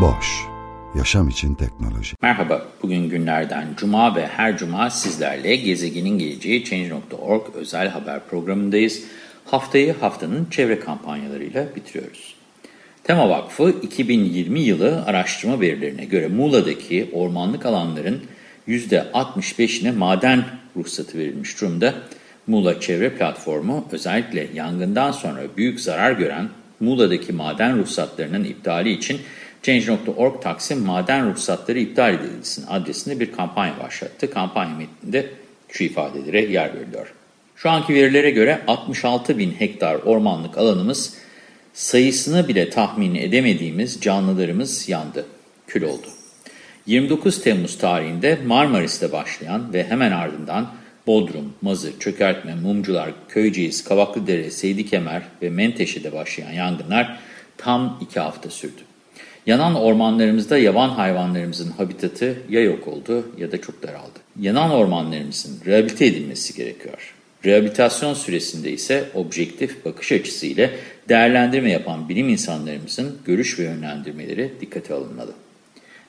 Boş, yaşam için teknoloji. Merhaba, bugün günlerden cuma ve her cuma sizlerle Gezegenin Geleceği Change.org özel haber programındayız. Haftayı haftanın çevre kampanyalarıyla bitiriyoruz. Tema Vakfı 2020 yılı araştırma verilerine göre Muğla'daki ormanlık alanların %65'ine maden ruhsatı verilmiş durumda. Muğla Çevre Platformu özellikle yangından sonra büyük zarar gören Muğla'daki maden ruhsatlarının iptali için Change.org Taksim Maden Ruhsatları iptal edilsin adresinde bir kampanya başlattı. Kampanya metninde şu ifadelere yer veriliyor. Şu anki verilere göre 66 bin hektar ormanlık alanımız sayısını bile tahmin edemediğimiz canlılarımız yandı, kül oldu. 29 Temmuz tarihinde Marmaris'te başlayan ve hemen ardından Bodrum, Mazı, Çökertme, Mumcular, Köyceğiz, Kavaklıdere, Seydikemer ve Menteşe'de başlayan yangınlar tam iki hafta sürdü. Yanan ormanlarımızda yaban hayvanlarımızın habitatı ya yok oldu ya da çok daraldı. Yanan ormanlarımızın rehabilite edilmesi gerekiyor. Rehabilitasyon süresinde ise objektif bakış açısıyla değerlendirme yapan bilim insanlarımızın görüş ve yönlendirmeleri dikkate alınmalı.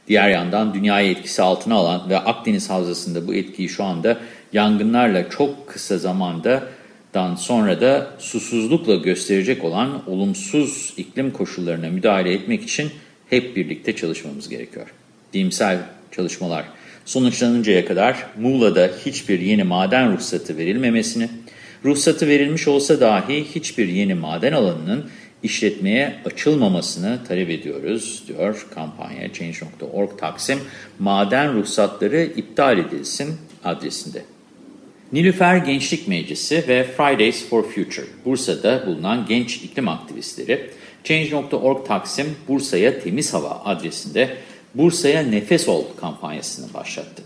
Diğer yandan dünyayı etkisi altına alan ve Akdeniz Havzası'nda bu etkiyi şu anda yangınlarla çok kısa zamandan sonra da susuzlukla gösterecek olan olumsuz iklim koşullarına müdahale etmek için hep birlikte çalışmamız gerekiyor. Bilimsel çalışmalar sonuçlanıncaya kadar Muğla'da hiçbir yeni maden ruhsatı verilmemesini, ruhsatı verilmiş olsa dahi hiçbir yeni maden alanının işletmeye açılmamasını talep ediyoruz, diyor kampanya Change.org Taksim maden ruhsatları iptal edilsin adresinde. Nilüfer Gençlik Meclisi ve Fridays for Future, Bursa'da bulunan genç iklim aktivistleri, Change.org Taksim Bursa'ya temiz hava adresinde Bursa'ya Nefes Ol kampanyasını başlattı.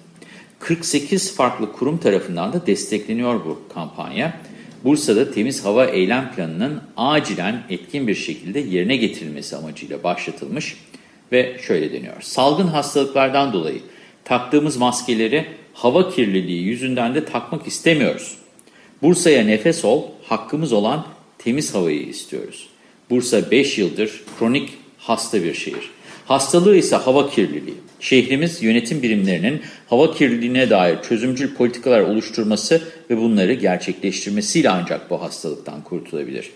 48 farklı kurum tarafından da destekleniyor bu kampanya. Bursa'da temiz hava eylem planının acilen etkin bir şekilde yerine getirilmesi amacıyla başlatılmış ve şöyle deniyor. Salgın hastalıklardan dolayı taktığımız maskeleri hava kirliliği yüzünden de takmak istemiyoruz. Bursa'ya nefes ol, hakkımız olan temiz havayı istiyoruz. Bursa 5 yıldır kronik hasta bir şehir. Hastalığı ise hava kirliliği. Şehrimiz yönetim birimlerinin hava kirliliğine dair çözümcül politikalar oluşturması ve bunları gerçekleştirmesiyle ancak bu hastalıktan kurtulabilir.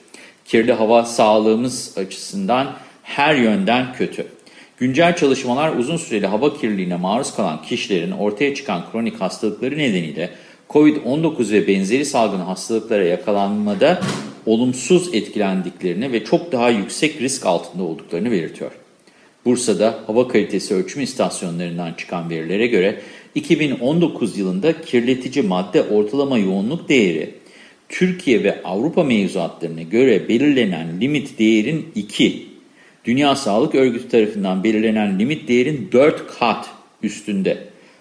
Kirli hava sağlığımız açısından her yönden kötü. Güncel çalışmalar uzun süreli hava kirliliğine maruz kalan kişilerin ortaya çıkan kronik hastalıkları nedeniyle COVID-19 ve benzeri salgın hastalıklara yakalanmada olumsuz etkilendiklerini ve çok daha yüksek risk altında olduklarını belirtiyor. Bursa'da hava kalitesi ölçüm istasyonlarından çıkan verilere göre 2019 yılında kirletici madde ortalama yoğunluk değeri Türkiye ve Avrupa mevzuatlarına göre belirlenen limit değerin 2, Dünya Sağlık Örgütü tarafından belirlenen limit değerin 4 kat üstünde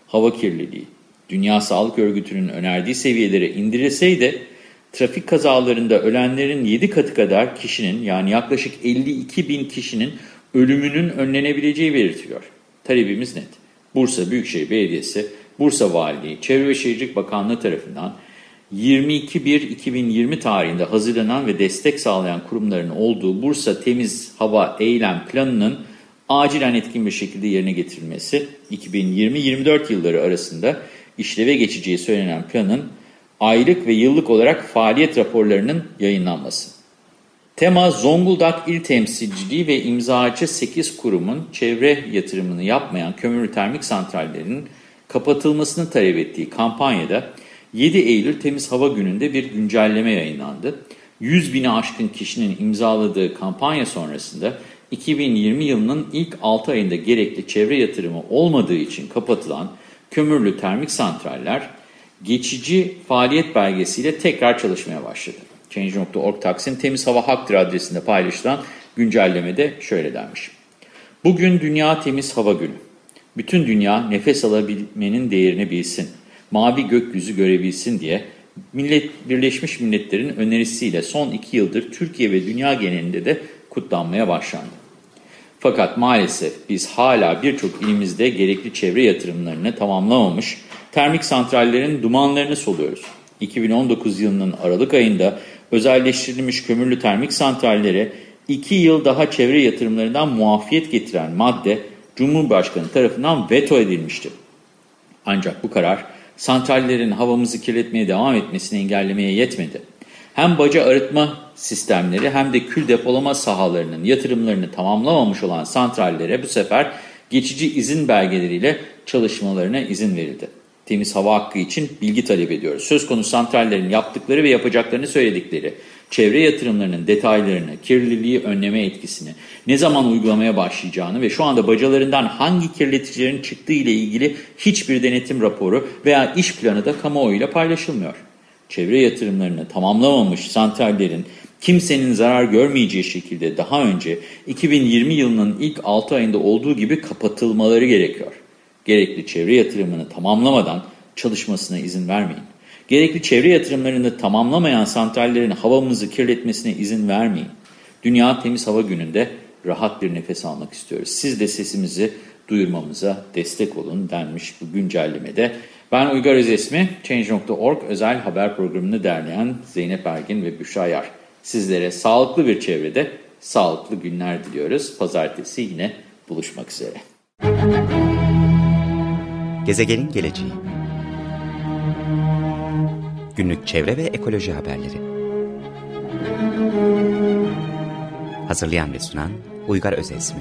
hava kirliliği. Dünya Sağlık Örgütü'nün önerdiği seviyelere indirilseydi trafik kazalarında ölenlerin 7 katı kadar kişinin yani yaklaşık 52 bin kişinin ölümünün önlenebileceği belirtiliyor. Talebimiz net. Bursa Büyükşehir Belediyesi, Bursa Valiliği, Çevre ve Şehircilik Bakanlığı tarafından 22.1.2020 tarihinde hazırlanan ve destek sağlayan kurumların olduğu Bursa Temiz Hava Eylem Planı'nın acilen etkin bir şekilde yerine getirilmesi, 2020-24 yılları arasında işleve geçeceği söylenen planın aylık ve yıllık olarak faaliyet raporlarının yayınlanması. Tema Zonguldak İl Temsilciliği ve imzacı 8 kurumun çevre yatırımını yapmayan kömürlü termik santrallerinin kapatılmasını talep ettiği kampanyada 7 Eylül Temiz Hava Günü'nde bir güncelleme yayınlandı. 100 bini aşkın kişinin imzaladığı kampanya sonrasında 2020 yılının ilk 6 ayında gerekli çevre yatırımı olmadığı için kapatılan kömürlü termik santraller geçici faaliyet belgesiyle tekrar çalışmaya başladı. Change.org Taksim Temiz Hava Haktır adresinde paylaşılan güncellemede şöyle denmiş. Bugün Dünya Temiz Hava Günü. Bütün dünya nefes alabilmenin değerini bilsin, mavi gökyüzü görebilsin diye Millet, Birleşmiş Milletler'in önerisiyle son iki yıldır Türkiye ve dünya genelinde de kutlanmaya başlandı. Fakat maalesef biz hala birçok ilimizde gerekli çevre yatırımlarını tamamlamamış, termik santrallerin dumanlarını soluyoruz. 2019 yılının Aralık ayında özelleştirilmiş kömürlü termik santrallere 2 yıl daha çevre yatırımlarından muafiyet getiren madde Cumhurbaşkanı tarafından veto edilmişti. Ancak bu karar santrallerin havamızı kirletmeye devam etmesini engellemeye yetmedi. Hem baca arıtma sistemleri hem de kül depolama sahalarının yatırımlarını tamamlamamış olan santrallere bu sefer geçici izin belgeleriyle çalışmalarına izin verildi. Temiz hava hakkı için bilgi talep ediyoruz. Söz konusu santrallerin yaptıkları ve yapacaklarını söyledikleri, çevre yatırımlarının detaylarını, kirliliği önleme etkisini, ne zaman uygulamaya başlayacağını ve şu anda bacalarından hangi kirleticilerin çıktığı ile ilgili hiçbir denetim raporu veya iş planı da kamuoyuyla paylaşılmıyor. Çevre yatırımlarını tamamlamamış santrallerin kimsenin zarar görmeyeceği şekilde daha önce 2020 yılının ilk 6 ayında olduğu gibi kapatılmaları gerekiyor. Gerekli çevre yatırımını tamamlamadan çalışmasına izin vermeyin. Gerekli çevre yatırımlarını tamamlamayan santrallerin havamızı kirletmesine izin vermeyin. Dünya Temiz Hava Günü'nde rahat bir nefes almak istiyoruz. Siz de sesimizi duyurmamıza destek olun denmiş bu güncellemede. Ben Uygar Özesmi, Change.org özel haber programını derleyen Zeynep Ergin ve Büşra Yar. Sizlere sağlıklı bir çevrede sağlıklı günler diliyoruz. Pazartesi yine buluşmak üzere. Gezegenin geleceği Günlük çevre ve ekoloji haberleri Hazırlayan ve sunan Uygar Özesmi